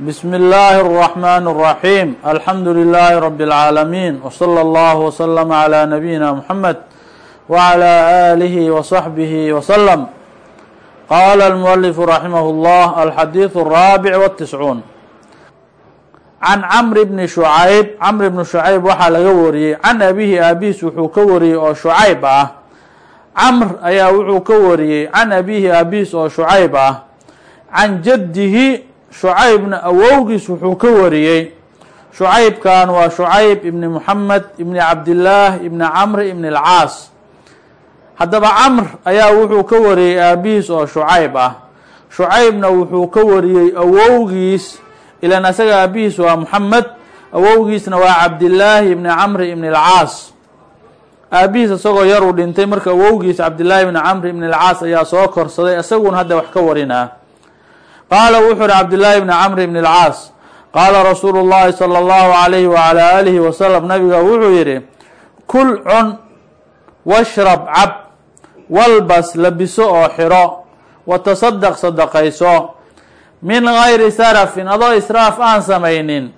بسم الله الرحمن الرحيم الحمد لله رب العالمين وصلى الله وسلم على نبينا محمد وعلى آله وصحبه وسلم قال المؤلف رحمه الله الحديث الرابع والتسعون can camri bni shucayb camri bni shucayb waxaa laga wariyey can abihi aabihiis wuxuu ka wariyey oo shucayb ah camr ayaa wuxuu ka wariyey can abihi aabihiis oo shucayb ah can jaddihi shucaybna awowgiis wuxuu ka wariyey shucaybkan waa shucayb ibni muxamed ibni cabdillaah ibni camri ibni alcaas haddaba camr ayaa wuxuu ka wariyey aabihiis oo shucayb ah. Shucaybna wuxuu ka wariyey awowgiis ilan asaga aabihiis waa muxamed awowgiisna waa cabdillaahi ibni camri ibni alcaas aabihiis isagoo yaruu dhintay marka awowgiis cabdillaahi ibni camri ibni alcaas ayaa soo korsaday isaguna hadda wax ka warinaa qaala wuxuu uhi cabdillaahi ibni camri ibni alcaas qaala rasuulu llahi sala allahu alayhi wacalaa aalihi wasalam nabiga wuxuu yidhi kul cun washrab cab walbas labiso oo xiro watasadaq sadaqayso min gayri sarafin adoo israaf aan samaynin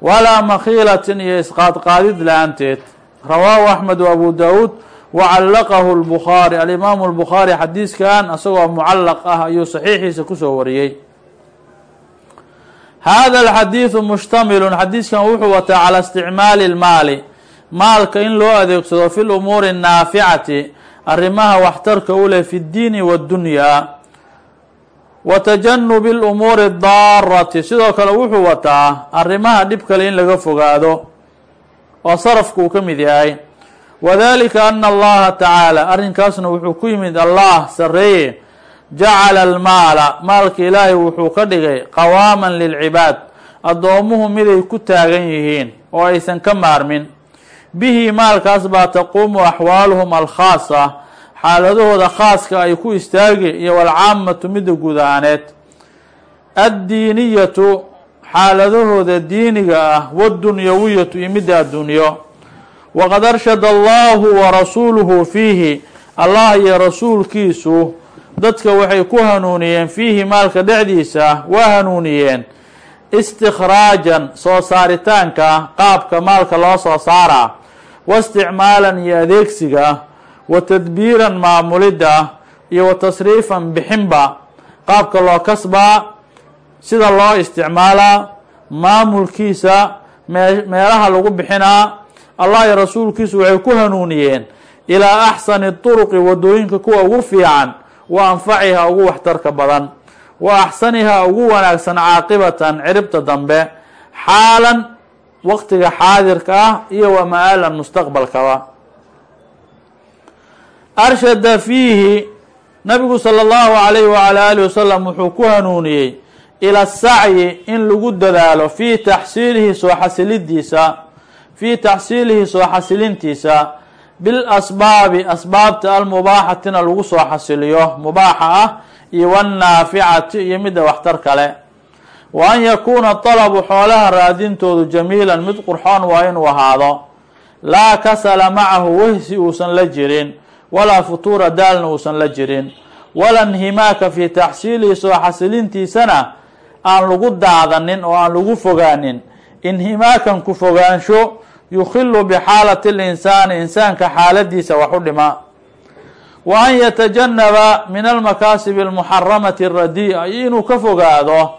walaa makhiilatin iyo isqaadqaadid la'aanteed. Rawaahu axmed wa abu daawuud wacallaqahu lbukhaari alimaamu lbukhaari xadiiskan isagoo mucallaq ah ayuu saxiixiisa ku soo wariyey hada alxadiidu mushtamilun xadiiskan wuxuu wataa cala isticmaali lmaali maalka in loo adeegsado fi lumuuri annaaficati arrimaha waxtarka u leh fi ddiini waddunyaa wa tajanubi lumuuri addaarati sidoo kale wuxuu wataa arrimaha dhib kale in laga fogaado oo sarafka uu ka mid yahay wadalika ana allaha tacaala arrinkaasna wuxuu ku yimid allah sareeye jacala almaala maalka ilaahay wuxuu ka dhigay qawaaman lilcibaad addoomuhu miday ku taagan yihiin oo aysan ka maarmin bihi maalkaas baa taquumu axwaaluhum alkhaasa xaaladahooda khaaska ay ku istaagi iyo walcaamatu midda guud ahaaneed addiiniyatu xaaladahooda diiniga ah wadunyawiyatu iyo midda addunyo waqad arshada allahu wa rasuuluhu fiihi allah iyo rasuulkiisu dadka waxay ku hanuuniyeen fiihi maalka dhexdiisa waa hanuuniyeen istikhraajan soo saaritaanka qaabka maalka loo soo saaraa wa isticmaalan iyo adeegsiga wa tadbiiran maamulidda iyo wa tasriifan bixinba qaabka loo kasbaa sida loo isticmaalaa maamulkiisa mee meelaha lagu bixinaa allah iyo rasuulkiisu waxay ku hanuuniyeen ilaa axsani turuqi waddooyinka kuwa ugu fiican wa anfacihaa ugu waxtarka badan wa axsanihaa ugu wanaagsan caaqibatan ciribta dambe xaalan waqtiga xaadirka ah iyo wa ma-aalan mustaqbalkaba arshada fiihi nabigu sala allahu alayhi wala alihi wasalam wuxuu ku hanuuniyey ila sacyi in lagu dadaalo fii taxsiilihi soo xasilidiisa fii taxsiilihi soo xasilintiisa bilasbaabi asbaabta almubaaxatina lagu soo xasiliyo mubaaxa ah iyo wannaaficati iyo midda waxtar kale wa an yakuuna talabu xoolaha raadintoodu jamiilan mid qurxoon waa inuu ahaado laa kasala macahu wehsi uusan la jirin walaa futuura daalna uusan la jirin wala nhimaaka fii taxsiilihi soo xasilintiisana aan lagu daadanin oo aan lagu fogaanin inhimaakan ku fogaansho yukhilu bixaalati linsaani insaanka xaaladiisa wax u dhima. Wa an yatajanaba min almakaasibi almuxaramati aradii'a inuu ka fogaado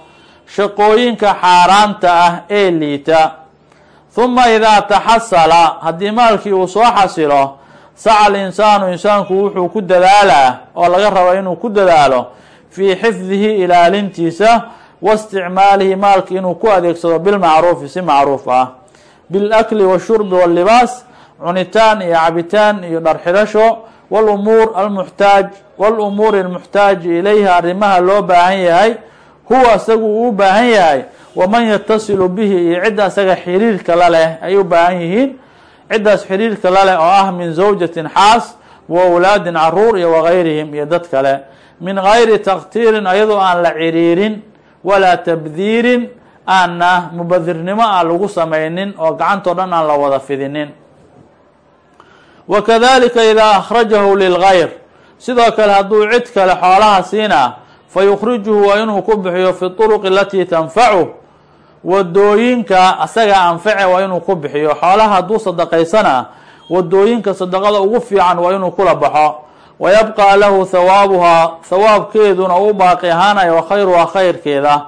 shaqooyinka xaaraanta ah ee liita. Huma idaa taxasala haddii maalkii uu soo xasilo saca alinsaanu insaanku wuxuu ku dadaalaa oo laga rabo inuu ku dadaalo fii xifdihi ilaalintiisa wa isticmaalihi maalki inuu ku adeegsado bilmacruufi si macruuf ah bilakli washurbi wallibaas cunitaan iyo cabitaan iyo dharxidhasho walumuur almuxtaaj walumuuri almuxtaaji ilayha arrimaha loo baahan yahay huwa isagu uu u baahan yahay. waman yatasilu bihi iyo cidda isaga xiriirka la leh ay u baahan yihiin. ciddaas xiriirka la leh oo ah min zawjatin xaas wa awlaadin carruur iyo wagayrihim iyo dad kale. min gayri taktiirin ayadoo aan la ciriirin. walaa tabdiirin aanna mubadirnimo aan lagu samaynin oo gacantoo dhan aan la wada fidinin. Wa kadalika idaa akhrajahu lilgayr sidoo kale hadduu cid kale xoolaha siinaa fa yukhrijuhu waa inuu ku bixiyo fi turuqi alatii tanfacu waddooyinka asaga anface waa inuu ku bixiyo. Xoolaha hadduu sadaqaysana waddooyinka sadaqada ugu fiican waa inuu kula baxo. Wa yabqaa lahu hawaabuhaa hawaabkeeduna u baaqi ahaanaya wa khayruhaa khayrkeeda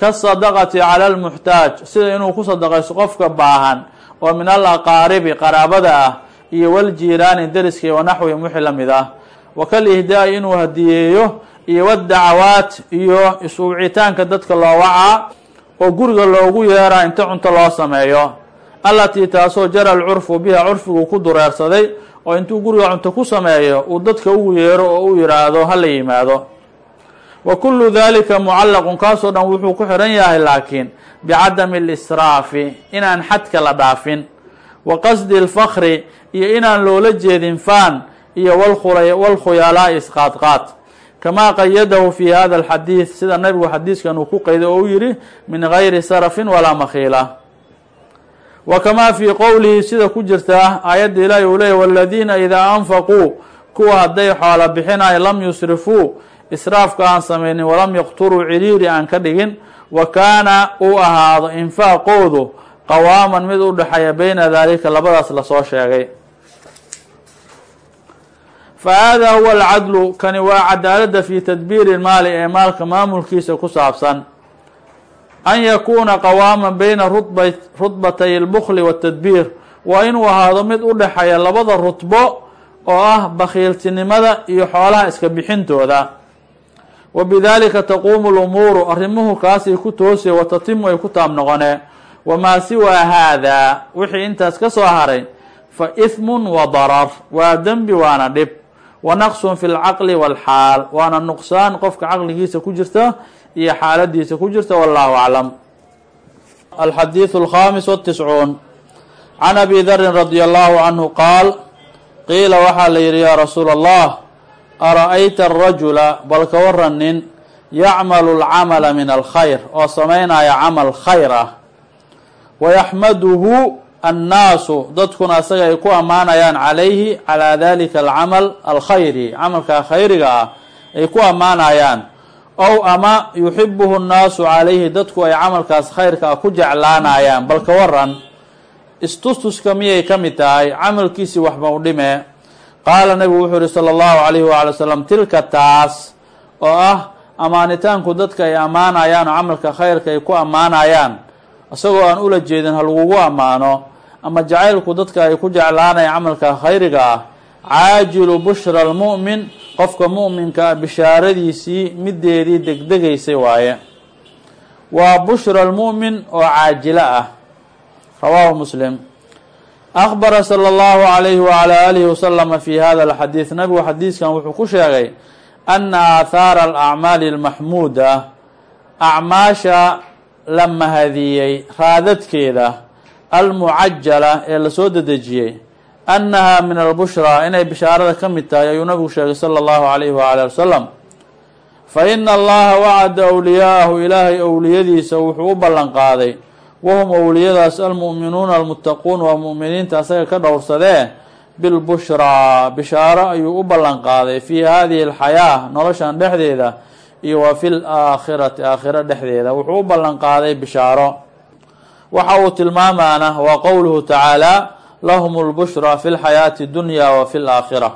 kasadaqati cala almuxtaaj sida inuu ku sadaqayso qofka baahan oo min al aqaaribi qaraabada ah iyo waljiiraani deriska wanaxwi wixii la mid ah. Wa kal ihdaa-i inuu hadiyeeyo iyo wadacawaat iyo isuucitaanka dadka loo wacaa oo guriga loogu yeeraa inta cunto loo sameeyo. Allatii taasoo jara alcurfu biha curfigu ku dureersaday oo intuu guriga cunto ku sameeyo uu dadka ugu yeero oo u yidhaahdo hala yimaado wa kullu dalika mucallaqun kaasoo dhan wuxuu ku xihan yahay laakiin bicadami alisraafi inaan xadka la dhaafin. Wa qasdi alfakri iyo inaan loola jeedin faan iyo walkhuyalaa'i isqaadqaad. Kamaa qayadahu fi hada alxadiid sida nabigu xadiiskan uu ku qayday oo u yihi min gayri sarafin walaa makhiila. Wa kamaa fii qowlihi sida ku jirta aayadda ilaahi uu leeyay waladiina idaa anfaquu kuwa hadday xoola bixinayo lam yusrifuu israafka aan samaynin walam yaqturuu ciriiri aan ka dhigin wa kaana uu ahaado infaaqoodu qawaaman mid u dhexeeya beyna daalika labadaas la soo sheegay. Fa hada huwa alcadlu kani waa cadaaladda fi tadbiiri lmaali ee maalka maamulkiisa ku saabsan. An yakuuna qawaaman beyna rutba rutbatay lbukli watadbiir waa inuu ahaado mid u dhexeeya labada rutbo oo ah bakhiiltinimada iyo xoolaha iska bixintooda wa bidalika taquumu lumuuru arrimuhu kaasay ku toosay wa tatimu ay ku taab noqonee wamaa siwaa haadaa wixii intaas ka soo haray fa ihmun wa darar waa dembi waana dhib wa naqsun fi lcaqli walxaal waana nuqsaan qofka caqligiisa ku jirta iyo xaaladiisa ku jirta wallahu aclam alxadiidu alkhamis watiscuun can abi darin radi allahu canhu qaal qiila waxaa la yihi yaa rasuula allah ara-ayta arajula bal ka waran nin yacmalu alcamala min alkhayr oo samaynaya camal khayr ah. Wayaxmaduhu annaasu dadkuna asaga ay ku ammaanayaan calayhi calaa dalika alcamal alkhayri camalkaa khayriga ah ay ku ammaanayaan. Ow ama yuxibuhu nnaasu calayhi dadku ay camalkaas khayrka ah ku jeclaanayaan bal ka waran istustuska miyay ka mid tahay? Camalkiisii waxba u dhime qaala nabigu wuxuu yihi sala allahu calayhi waala wasalam tilka taas oo ah ammaanitaanku dadka ay ammaanayaan oo camalka khayrka ay ku ammaanayaan isagoo aan ula jeedin ha lagugu ammaano ama jacaylku dadka ay ku jeclaanaya camalka khayriga ah caajilu bushra almu'min qofka mu'minka bishaaradiisii mideedii degdegaysay waaye. Waa bushra almu'min oo caajilo ah. Rawaahu muslim akbara sala allahu calayhi wacala alihi wasalama fi hada alxadiid nabigu xadiiskan wuxuu ku sheegay ana aathaara alacmaali almaxmuuda acmaasha la mahadiyey raadadkeeda almucajala ee la soo dedejiyey annaha min albushraa inay bishaarada ka mid tahay ayuu nabigu sheegay sala allahu calayhi waala wasalam fa ina allaha wacada awliyaa'ahu ilaahay owliyadiisa wuxuu u ballan qaaday wahum owliyadaas almu'minuuna almuttaquun waa mu'miniinta asaga ka dhowrsadee bilbushraa bishaaro ayuu u ballan qaaday fii hadihi alxayaa noloshan dhexdeeda iyo wa fi laakhirati aakhiro dhexdeeda wuxuu u ballan qaaday bishaaro waxa uu tilmaamaana waa qowluhu tacaala lahum lbushraa fi lxayaati dunya wa fi laakhira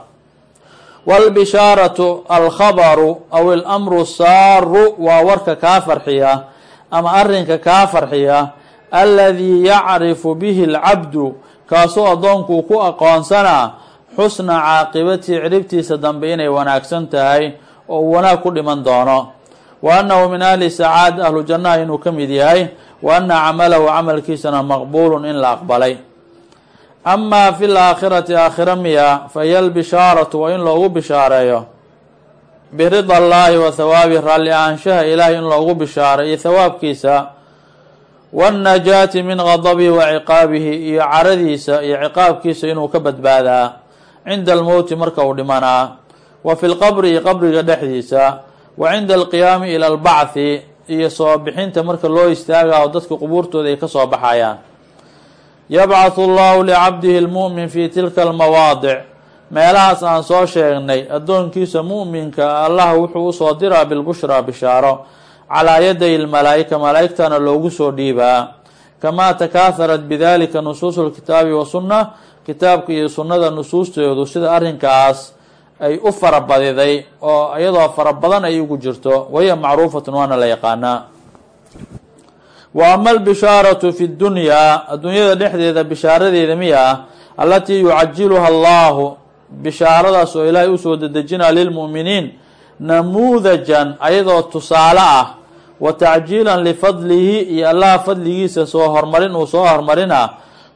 wاlbishaaratu alkhabaru aw ilamru saaru waa warka kaa farxiya ama arinka kaa farxiya aladii yacrifu bihi اlcabdu kaasoo addoonkuu ku aqoonsanaa xusna caaqibatihi ciribtiisa dambe inay wanaagsan tahay oo uu wanaag ku dhiman doono. Wa annahu min ahli sacaada ahlu jannaha inuu ka mid yahay wa ana camalahu camalkiisana maqbuulun in la aqbalay. Amaa fi laakhirati aakhira miya fa hiya albishaaratu waa in loogu bishaareeyo. Birida allaahi wa hawaabi raalli ahaanshaha ilaahay in loogu bishaaray iyo hawaabkiisa waannajaati min gadabihi wa ciqaabihi iyo caradiisa iyo ciqaabkiisa inuu ka badbaadaa. cinda almowti marka uu dhimanaa wa fi lqabri iyo qabriga dhexdiisa. wa cinda alqiyaami ila albacthi iyo soo bixinta marka loo istaagaho dadka qubuurtooda ay ka soo baxayaan. yabcathu allahu licabdihi lmu'min fi tilka almawaadic meelahaas aan soo sheegnay addoonkiisa mu'minka allah wuxuu u soo diraa bilbushraa bishaaro calaa yaday lmalaa'ika malaa'igtana loogu soo dhiibaa. Kamaa takaaharat bidalika nusuusu lkitaabi wa sunna kitaabka iyo sunnada nusuusteedu sida arrinkaas ay u farabadiday oo iyadoo fara badan ay ugu jirto wahiya macruufatun waana la yaqaanaa. Wa ama albishaaratu fi ddunyaa adduunyada dhexdeeda bishaaradeeda miya allatii yucajiluha allahu bishaaradaas oo ilaahay u soo dedejinaa lilmu'miniin namuudajan ayadoo tusaale ah wa tacjiilan lifadlihi iyo allaha fadligiisa soo hormarin uu soo hormarina.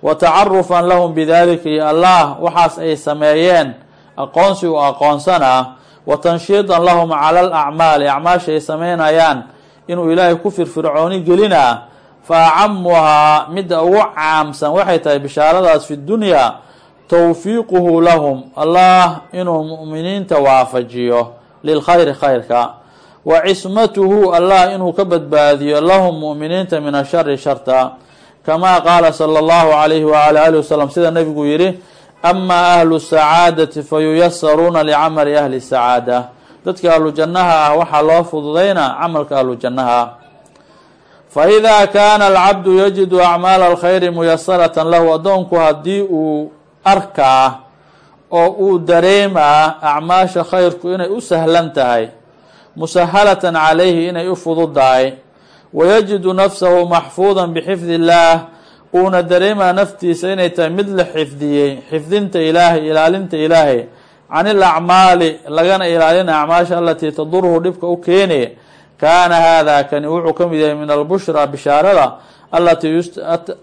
Wa tacarufan lahum bidalika iyo allah waxaas ay sameeyeen aqoonsi uu aqoonsanaa wa tanshiidan lahum cala alacmaali acmaasha ay sameynayaan inuu ilaahay ku firfircooni gelinaa fa acamuhaa midda ugu caamsan waxay tahay bishaaradaas fi dunyaa towfiiquhu lahum allah inuu mu'miniinta waafajiyo. Lilkhayri khayrka wa cismatuhu allah inuu ka badbaadiyo lahum mu'miniinta min ashari sharta. Kamaa qaala sala allahu calayhi wala alihi wasalam sida nabigu yihi ama ahlu sacaadati fayuyasaruuna licamali ahli sacaada. Dadka ahlu jannaha ah waxaa loo fududaynaa camalka ahlu jannaha fa idaa alcabdu yajidu acmaala alkhayri muyasaratan lahu addoonku haddii uu arkaa oo uu dareemaa acmaasha khayrku inay u sahlan tahay musahalatan calayhi inay u fududahay. Wayajidu nafsahu maxfuudan bixifdi illaah uuna dareemaa naftiisa inay tahay mid la xifdiyey xifdinta ilaahay ilaalinta ilaahay. Can ilacmaali lagana ilaalina acmaasha alatii tadurhu dhibka u keene kaana haadaa kani wuxuu ka mid yahay min albushra bishaarada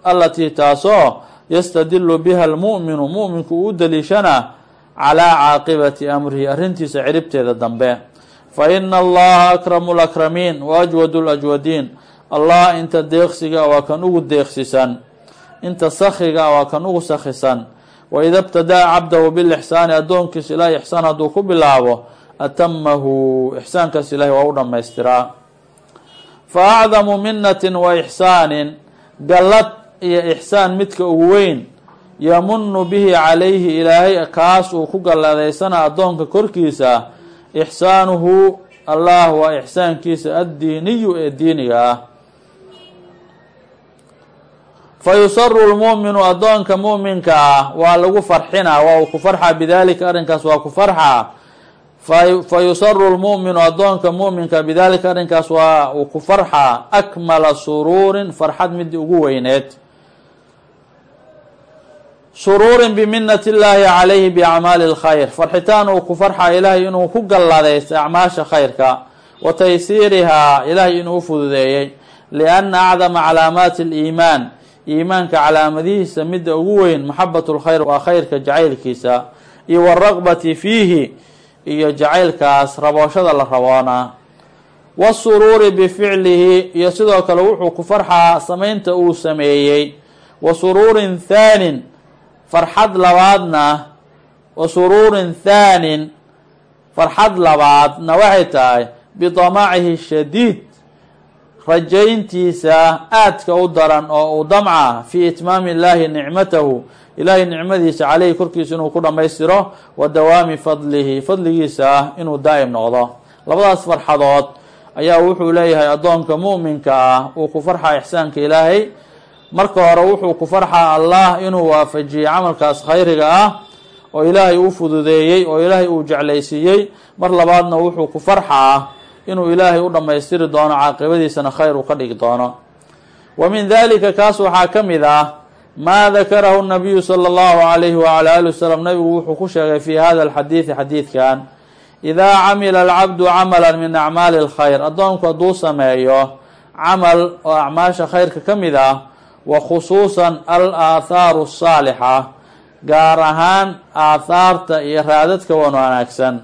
alatii taasoo yastadilu biha almu'minu mu'minku uu daliishana calaa caaqibati amrihi arrintiisa ciribteeda dambe fa ina allaha akramu lakramiin wa ajwadu lajwadiin allah inta deeqsiga waa kan ugu deeqsisan inta sakhiga waa kan ugu sakhisan waida btadaa cabdahu bilixsaani addoonkiisa ilaahay ixsaan hadduu ku bilaabo atamahu ixsaankaas ilahay waa u dhamaystiraa fa acdamu minatin wa ixsaanin gallad iyo ixsaan midka ugu weyn yamunu bihi calayhi ilaahay kaas uu ku galladaysana addoonka korkiisa ixsaanuhu allah waa ixsaankiisa addiiniyu ee diiniga ah. Fa yusaru lmu'minu mu'minka ah waa lagu farxinaa waa ku farxaa bidalika arrinkaas waa ku farxaa. Fa yusaru lmu'minu mu'minka bidalika arrinkaas waa uu ku farxaa. Akmala suruurin farxad midii ugu weyneed suruurin biminati illaahi calayhi biacmaali lkhayr farxitaan uu ku farxa ilaahay inuu ku galladaysto acmaasha khayrka wa taysiirihaa ilaahay inuu u fududeeyey lianna acdama calaamaati aliimaan. Iimaanka calaamadihiisa midda ugu weyn maxabatu lkhayr waa khayrka jacaylkiisa iyo waraqbati fiihi iyo jacaylkaas rabooshada la raboonaa wasuruuri bificlihi iyo sidoo kale wuxuu ku farxaa samaynta uu sameeyey. Wa suruurin thaanin farxad labaadna wa suruurin thaanin farxad labaadna waxay tahay bidamacihi shadiid rajayntiisa aadka u daran oo uu damca fii itmaami illaahi nicmatahu ilaahay nicmadiisa caleyhi korkiisa inuu ku dhammaystiro wa dawaami fadlihi fadligiisa inuu daa'im noqdo. Labadaas farxadood ayaa wuxuu leeyahay addoonka mu'minka ah uu ku farxaa ixsaanka ilaahay marka hore wuxuu ku farxaa allah inuu waafajiyey camalkaas khayriga ah oo ilaahay u fududeeyey oo ilaahay uu jeclaysiiyey. Mar labaadna wuxuu ku farxaa inuu ilaahay u dhammaystiri doono caaqibadiisana khayr uu ka dhigi doono. Wa min dalika kaas waxaa ka mid ah maa dakarahu nabiyu sala allahu alayhi wala ali wasalam nabigu wuxuu ku sheegay fi hada alxadiidi xadiidkan idaa camila alcabdu camala min acmaali alkhayr addoonku hadduu sameeyo camal oo acmaasha khayrka ka mid ah wa khusuusan al aathaaru asaalixa gaar ahaan aathaarta iyo raadadka wan wanaagsan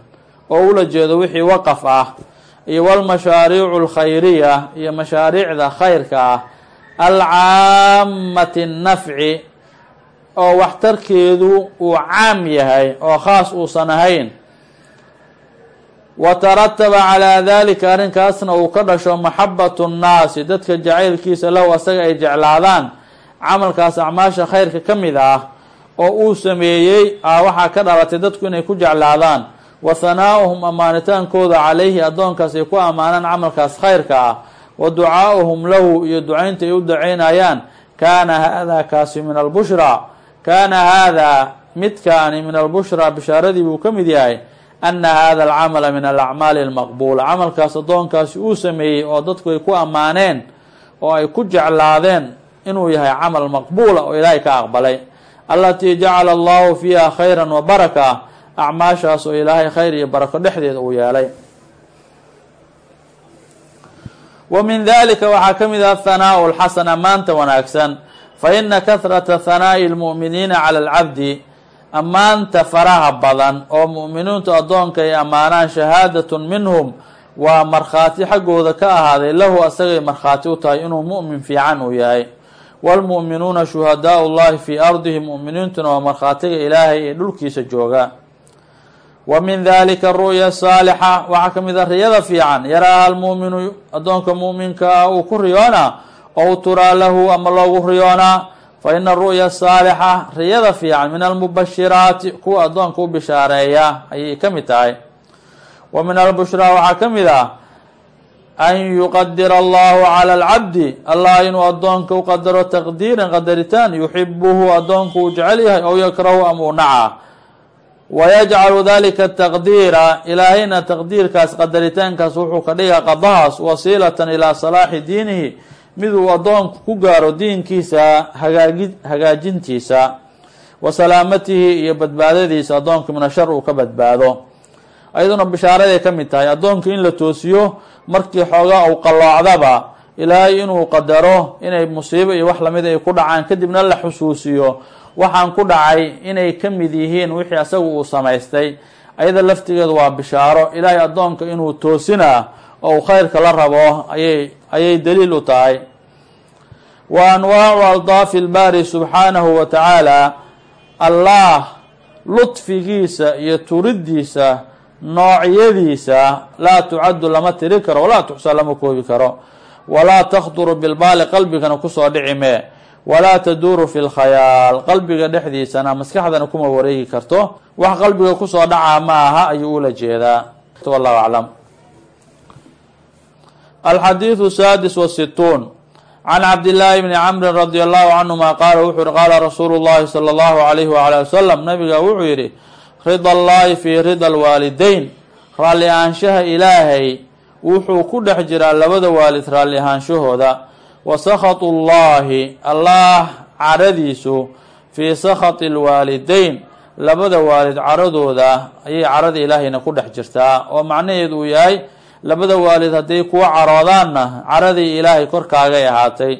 oo ula jeedo wixii waqaf ah iyo walmashaariicu alkhayriya iyo mashaariicda khayrka ah. Alcaamati nafci oo waxtarkeedu uu caam yahay oo khaas uusan ahayn wa tarataba calaa dalika arrinkaasna uu ka dhasho maxabatu nnaasi dadka jacaylkiisa lahu asaga ay jeclaadaan. Camalkaas acmaasha khayrka ka mid ah oo uu sameeyey a waxaa ka dhalatay dadku inay ku jeclaadaan. Wa hanaa'uhum ammaanitaankooda calayhi addoonkaas ay ku ammaanaan camalkaas khayrka ah. Wa ducaa'uhum lahu iyo ducaynta ay u ducaynayaan. Kaana haadaa kaasi min albushraa kaana haadaa midkaani min albushraa bishaaradii buu ka mid yahay ana hada alcamala min alacmaali almaqbuula. Camalkaas addoonkaasi uu sameeyey oo dadku ay ku ammaaneen oo ay ku jeclaadeen inuu yahay camal maqbuula oo ilaahay ka aqbalay. Allatii jacala allahu fiiha khayra wa baraka acmaashaas oo ilaahay khayr iyo barako dhexdeeda uu yeelay. Wa min dalika waxaa ka mid ah athanaau lxasan ammaanta wanaagsan. Fa ina kahrata hanaa'i lmu'miniina cala alcabdi ammaanta faraha badan oo mu'miniintu addoonka ay ammaanaan shahaadatun minhum waa markhaati xaggooda ka ahaaday lahu asagay markhaati u tahay inuu mu'min fiican uu yahay. Waalmu'minuuna shuhadaau llahi fii ardihi mu'miniintuna waa markhaatiga ilaahay ee dhulkiisa jooga. Wa min dalika ru'ya saalixa waxaa ka mid ah riyada fiican yaraaha almu'minu addoonka mu'minka ah uu ku riyoonaa ow turaa lahu ama loogu riyoonaa fa ina ru'ya saalixa riyada fiican min almubashiraati kuwa addoonka u bishaareeya ayay ka mid tahay wa min albushraa waxaa ka mid ah an yuqadira allahu cala alcabdi allah inuu addoonka u qadaro taqdiiran qadaritaan yuxibuhu addoonku uu jecel yahay ow yakrahu ama uu naca wayajcalu dalika taqdiira ilaahayna taqdiirkaas qadaritaankaas wuxuu ka dhigaa qadahaas wasiilatan ilaa salaaxi diinihi miduu addoonku ku gaaro diinkiisa hagaagi hagaajintiisa wa salaamatihi iyo badbaadadiisa addoonka mina shar uu ka badbaado. Ayaduna bishaaraday ka mid tahay addoonka in la toosiyo markii xoogaa uu qalloocdaba ilaahay inuu qadaro inay musiibo iyo wax la mid ay ku dhacaan kadibna la xusuusiyo. Waxaan ku dhacay inay ka mid yihiin wixii asaga uu samaystay. Ayada laftigeedu waa bishaaro ilaahay addoonka inuu toosinaa oo uu khayrka la rabo ayay ayay daliil u tahay. Wa anwaacu aldaafi lbaari subxaanahu wa tacaala allah ludfigiisa iyo turiddiisa noocyadiisa laa tucaddu lama tiri karo walaa tuxsaa lama koobi karo. Walaa takhduru bilbaali qalbigana ku soo dhici mee. Walaa taduuru fi lkhayaal qalbiga dhexdiisana maskaxdana kuma wareegi karto. Wax qalbiga ku soo dhacaa ma aha ayuu ula jeedaa. Wallahu aclam alxadiidu saadis wasituun can cabdillaahi bni camrin radi allahu canhuma qaala wuxuu yihi qaala rasuulu llahi sala allahu alayhi waala wasalam nabiga wuxuu yihi rida allahi fii rida alwaalideyn raalli ahaanshaha ilaahay wuxuu ku dhex jiraa labada waalid raalli ahaanshahooda wa sakhatu llahi allah caradiisu fii sakhati alwaalideyn labada waalid caradooda ayay carada ilaahayna ku dhex jirtaa oo macnaheedu uu yahay labada waalid hadday kuwa caroodaanna caradii ilaahay korkaagay ahaatay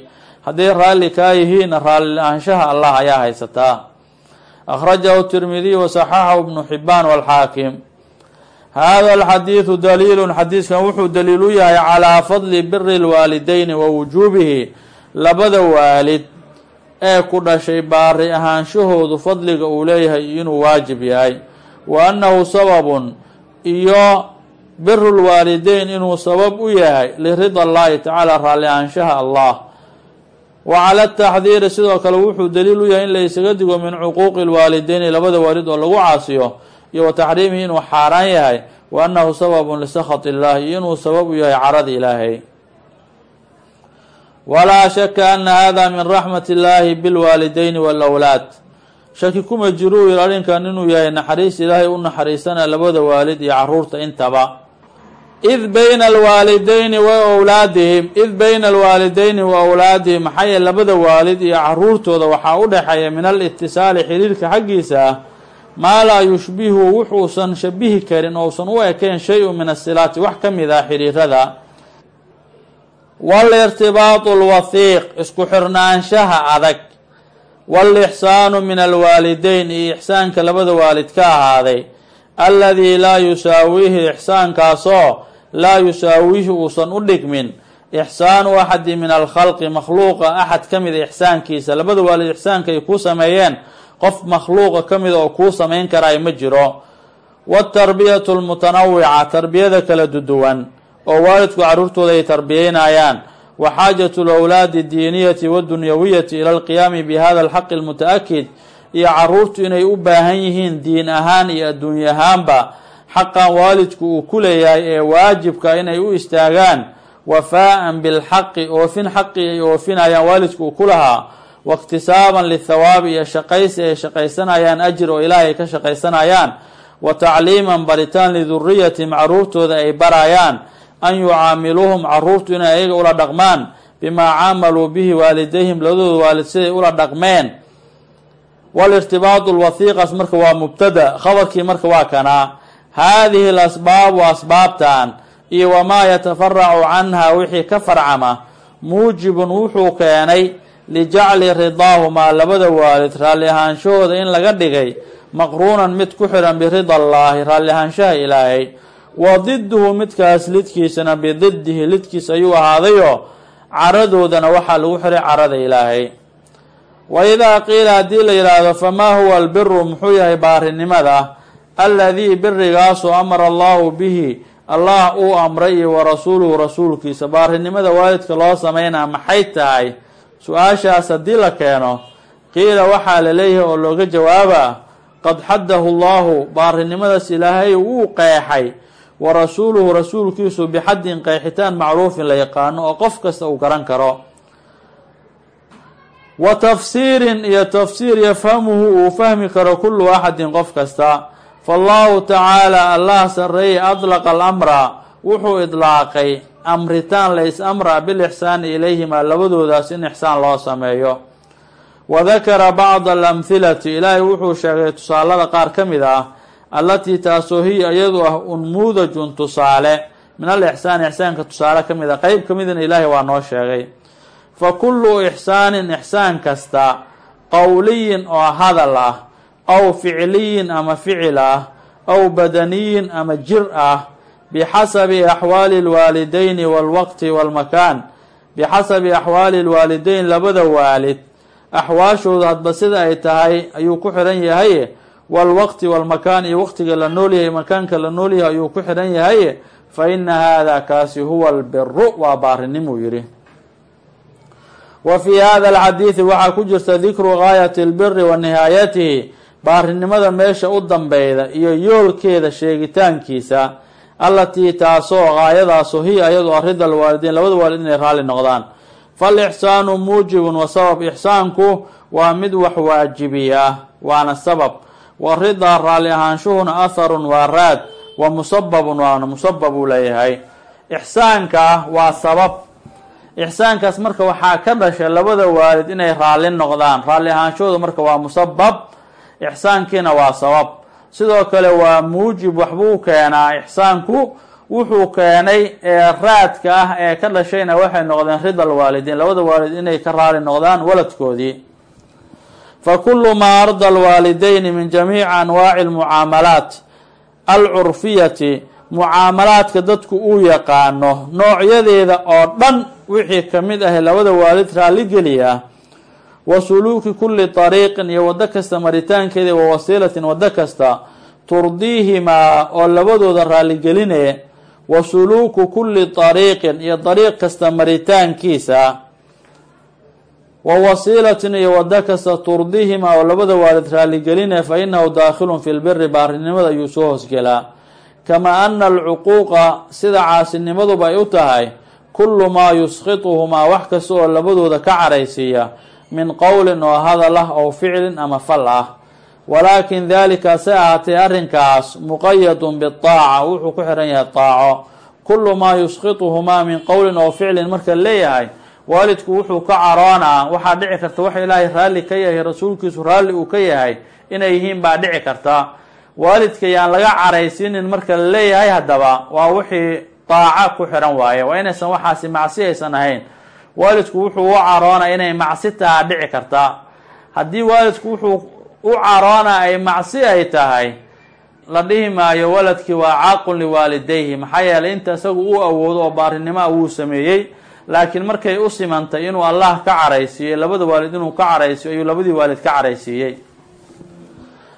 hadday raalli kaa yihiinna raalli ahaanshaha allah ayaa haysataa akhrajahu tirmidiy wasaxaxahu ibnu xibaan walxaakim hada alxadiidu daliilun xadiiskan wuxuu daliil u yahay calaa fadli biri lwaalideyni wa wujuubihi labada waalid ee ku dhashay baari ahaanshahoodu fadliga uu leeyahay inuu waajib yahay. Wa annahu sababun iyo biru lwaalideyn inuu sabab u yahay lirida allahi tacaala raalli ahaanshaha allah. Wa cala taxdiiri sidoo kale wuxuu daliil u yahay in la ysaga digo min cuquuqi lwaalideyni labada waalid oo lagu caasiyo iyo wa taxriimihi inuu xaaraan yahay wa annahu sababun lisakhat illahi iyo inuu sabab u yahay carada ilaahay. Walaa shaka ana hada min raxmat illahi bilwaalideyni walawlaad. Shaki kuma jiro u arrinkan inuu yahay naxariis ilaahay u naxariisana labada waalid iyo carruurta intaba id bayna alwaalideyni wa wlaadihim id bayna alwaalideyni wa awlaadihim maxaa yeele labada waalid iyo caruurtooda waxaa u dhexeeya min alitisaali xiriirka xaggiisa ah maa laa yushbihu wuxuusan shabihi karin ousan u ekayn shay-un min asilaati wax ka mid ah xiriirada walirtibaatu lwathiiq isku xirnaanshaha adag walixsaanu min alwaalideyn iyo ixsaanka labada waalid ka ahaaday alladii laa yusaawiihi ixsaankaasoo laa yusaawiihi uusan u dhigmin. Ixsaanu axadi min alkhalqi makhluuqa axad ka mida ixsaankiisa. Labada waalid ixsaanka ay kuu sameeyeen. Qof makhluuqa ka mida oo kuu samayn karaay ma jiro. Watarbiyatu lmutanawica tarbiyada kala duduwan oo waalidku caruurtooda ay tarbiyeynayaan. Wa xaajatu lawlaadi diiniyati wadunyawiyati ila alqiyaami bi hada alxaqi almuta-akid iyo caruurtu inay u baahan yihiin diin ahaan iyo adduunye ahaanba xaqan waalidku uu ku leeyahay ee waajibka inay u istaagaan wafaa'an bilxaqi oofin xaqi ay oofinayaan waalidku uu ku lahaa waiktisaaban lithawaabi iyo shaqaysi ay shaqaysanayaan ajir oo ilaahay ka shaqaysanayaan wa tacliiman baritaan liduriyatihim caruurtooda ay barayaan an yucaamiluuhum caruurtu inay ayaga ula dhaqmaan bimaa caamaluu bihi waalidayhim labadooda waalid siday ula dhaqmeen walirtibaadu lwathiiqas marka waa mubtada khabarkii marka waa kanaa haadihi lasbaabu asbaabtan iyo wamaa yatafaracu canha wixii ka farcama muujibun wuxuu keenay lijacli ridaahumaa labada waalid raalli ahaanshahooda in laga dhigay maqruunan mid ku xidhan birida allaahi raalli ahaanshaha ilaahay wa diduhu midkaas lidkiisana bididihi lidkiis ayuu ahaadayo caradoodana waxaa lagu xihay carada ilaahay wa idaa qiila haddii la yidhaahdo famaa huwa albiru muxuu yahay baarinimada? Alladii birigaasoo amara allahu bihi. Allah uu amray iyo wa rasuuluhu rasuulkiisa. Baarinimada waalidka loo sameynaa maxay tahay? Su'aashaas haddii la keeno qiila waxaa la leeyahay oo looga jawaaba qad xaddahu llahu baarinimadaas ilaahay wuu qeexay. Wa rasuuluhu rasuulkiisu bixaddin qeexitaan macruufin la yaqaano oo qof kasta uu garan karo wa tafsiirin iyo tafsiir yafhamuhu uu fahmi karo kullu axadin qof kasta. Faallahu tacaala allah sarreeyey adlaqa alamra wuxuu idlaaqay amritaan la is amra bilixsaani ilayhima labadoodaas in ixsaan loo sameeyo. Wa dakara bacda alamhilati ilaahay wuxuu sheegay tusaalada qaar ka mid ah allatii taasoo hiya iyadu ah unmuudajun tusaale. Min al ixsaani ixsaanka tusaale ka mid a qeyb ka midna ilaahay waa noo sheegay fa kullu ixsaanin ixsaan kasta qowliyin oo hadal ah aw ficliyin ama ficil ah aw badaniyin ama jir ah bixasabi axwaali lwaalideyni walwaqti walmakaan bixasabi axwaali lwaalideyn labada waalid axwaashooda hadba sida ay tahay ayuu ku xidhan yahay walwaqti walmakaan iyo waqtiga la noolyahay makaanka la noolyahay ayuu ku xidhan yahay fa ina hada kaasi huwa albiru waa baarinimuu yihi wa fii hada alxadiidi waxaa ku jirta dikru gaayati lbiri wa nihaayatihi baarinimada meesha u dambeyda iyo yoolkeeda sheegitaankiisa allatii taasoo gaayadaaso hiya ayadu arida alwaalideyn labada waalid inay raalli noqdaan. Falixsaanu muujibun wa sabab ixsaanku waa mid wax waajibiya waana sabab. Wa ridaa raalli ahaanshuhuna atharun waa raad wa musababun waana musabab uu leeyahay. Ixsaanka waa sabab ixsaankaas marka waxaa ka dhasha labada waalid inay raalli noqdaan. Raalli ahaanshahooda marka waa musabab ixsaankiina waa sabab. Sidoo kale waa muujib waxbuu keenaa. Ixsaanku wuxuu keenay ee raadka ah ee ka dhashayna waxay noqdeen rida alwaalidiin. Labada waalid inay ka raali noqdaan waladkoodii. Fa kullu maa arda alwaalideyni min jamiici anwaaci almucaamalaat. Alcurfiyati mucaamalaadka dadku uu yaqaano noocyadeeda oo dhan wixii ka mid ah labada waalid raalligeliya wa suluuki kulli dariiqin iyo waddo kasta maritaankeeda wa wasiilatin waddo kasta turdiihimaa oo labadooda raalligeline wa suluuku kulli dariiqin iyo dariiq kasta maritaankiisa wa wasiilatin iyo waddo kasta turdiihimaa oo labada waalid raalligeline fa inahu daakhilun fi lbiri baarinimada ayuu soo hoosgelaa kamaa ana alcuquuqa sida caasinimaduba ay u tahay kullu maa yuskhituhumaa wax kasta oo labadooda ka caraysiiya min qowlin oo hadal ah ow ficlin ama fal ah. Walaakin dalika se ahaatee arrinkaas muqayadun bitaaca wuxuu ku xihan yahay taaco. Kullu maa yuskhituhumaa min qowlin oo ficlin marka leeyahay waalidku wuxuu ka caroonaa waxaa dhici karta wax ilaahay raalli ka yahay rasuulkiisu raalli uu ka yahay inay yihiin baa dhici karta. Waalidka yaan laga caraysiinin marka la leeyahay haddaba waa wixii daaca ku xihan waaye waa inaysan waxaasi macsi aysan ahayn. Waalidku wuxuu u caroonaa inay macsi tahaa dhici karta. Haddii waalidku wuxuu u caroonaa ay macsi ay tahay la dhihi maayo waladkii waa caaqun liwaalidayhi. Maxaa yeelay inta isagu uu awoodo oo baarinimoa wuu sameeyey laakiin markay u simantay inuu allah ka caraysiiyey labada waalid inuu ka caraysiiyo ayuu labadii waalid ka caraysiiyey.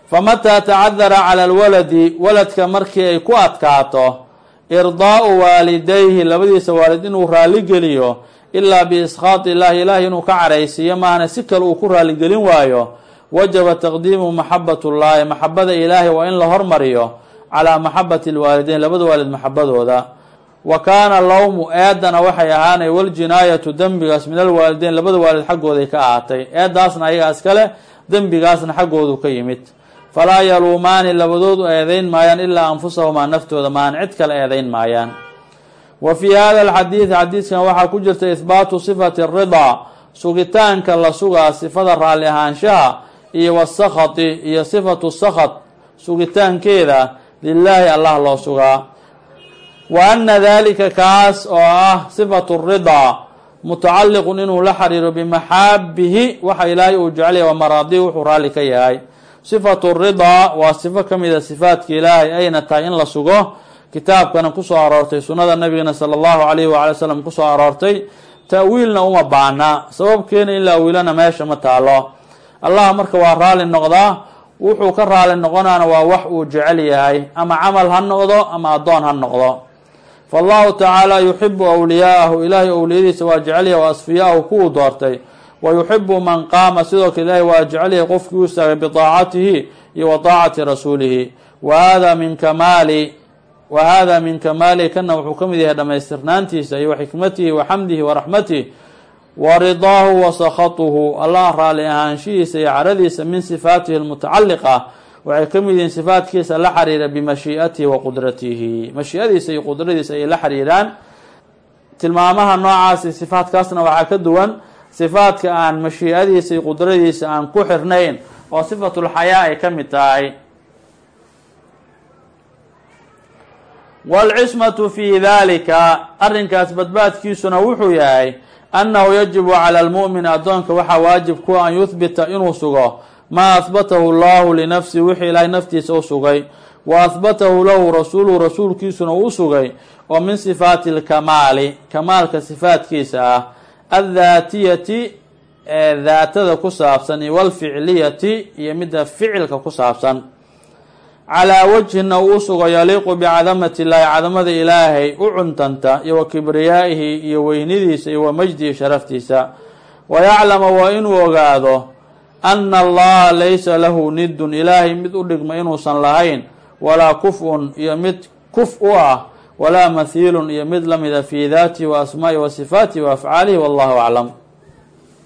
Famataa tacadara cala alwaladi waladka markii ay ku adkaato irdaau waalidayhi labadiisa waalid inuu raalligeliyo ilaa biiskhaati illahi ilahi inuu ka caraysiiyo maana si kale uu ku raaligelin waayo. wajaba taqdiimu maxabat ullaahi maxabada ilaahi waa in la hormariyo calaa maxabati lwaalideyn labada waalid maxabadooda wa kaana lowmu eedana waxay ahaanay waljinaayatu dembigaas min alwaalideyn labada waalid xaggooday ka ahaatay. eedaasna ayagaa iskale dembigaasna xaggoodu ka yimid falaa yaluumaani labadoodu eedayn maayaan ilaa anfusahumaa naftooda maan cid kale eedayn maayaan. Wa fii hada alxadiidi xadiidkan waxaa ku jirta ihbaatu sifati aridaa sugitaanka la sugaa sifada raalli ahaanshaha iyo wasakhati iyo sifatu sakhat sugitaankeeda lilaahi allah loo sugaa. Wa ana dalika kaas oo ah sifatu ridaa mutacalliqun inuu la xiriiro bimaxaabihi waxa ilaahay uu jeclaya wa maraadihi wuxuu raalli ka yahay sifatu ridaa waa sifo ka mida sifaadka ilaahay ayna tahay in la sugo. Kitaabkana ku soo aroortay sunnada nabigana sala allahu alayhi waala slam ku soo aroortay. Ta'wiilna uma baana sababkeena in la awiilana meesha ma taalo allah marka waa raali noqdaa wuxuu ka raali noqonaana waa wax uu jecel yahay ama camal ha noqdo ama addoon ha noqdo. Faallahu tacaala yuxibu awliyaa'ahu ilaahay owliyadiisa waa jecelyahay wa asfiyaahu kuwuu doortay wa yuxibu man qaama sidoo kale ilaahay waa jecelyahay qofkii u istaagay bidaacatihi iyo wa daacati rasuulihi wa hada min kamaali wa hada min kamaalihi kana wuxuu ka mid yahay dhamaystirnaantiisa iyo wa xikmatihi wa xamdihi wa raxmatihi wa ridaahu wa sakhatuhu allah raali ahaanshihiisa iyo caradiisa min sifaatihi almutacalliqa waxay ka mid yihiin sifaatkiisa la xiriira bimashii'atihi wa qudratihi mashii'adiisa iyo qudradiisa ayay la xiriiraan tilmaamaha noocaasi sifaatkaasna waxaa ka duwan sifaadka aan mashii'adiisa iyo qudradiisa aan ku xirnayn oo sifatulxayaa ay ka mid tahay. Waalcismatu fi dalika arrinkaas badbaadkiisuna wuxuu yahay annahu yajibu cala almu'min addoonka waxaa waajib ku an yuhbita inuu sugo maa ahbatahu llahu linafsi wixii ilaahay naftiisa u sugay wa ahbatahu lahu rasuuluhu rasuulkiisuna uu sugay oo min sifaati lkamaali kamaalka sifaatkiisa ah addaatiyati ee daatada ku saabsan iyo walficliyati iyo midda ficilka ku saabsan. calaa wajhina uu sugo yaliiqu bicadamati illaahi cadamada ilaahay u cuntanta iyo wa kibriyaa'ihi iyo weynidiisa iyo wa majdihi sharaftiisa wa yaclama waa inuu ogaado ana allaha laysa lahu nidun ilaahay mid u dhigma inuusan lahayn walaa kuf-un iyo mid kuf u ah walaa mathiilun iyo mid lamida fii daatihi wa asmaa'ihi wa sifaatihi wa afcaalihi wallahu aclam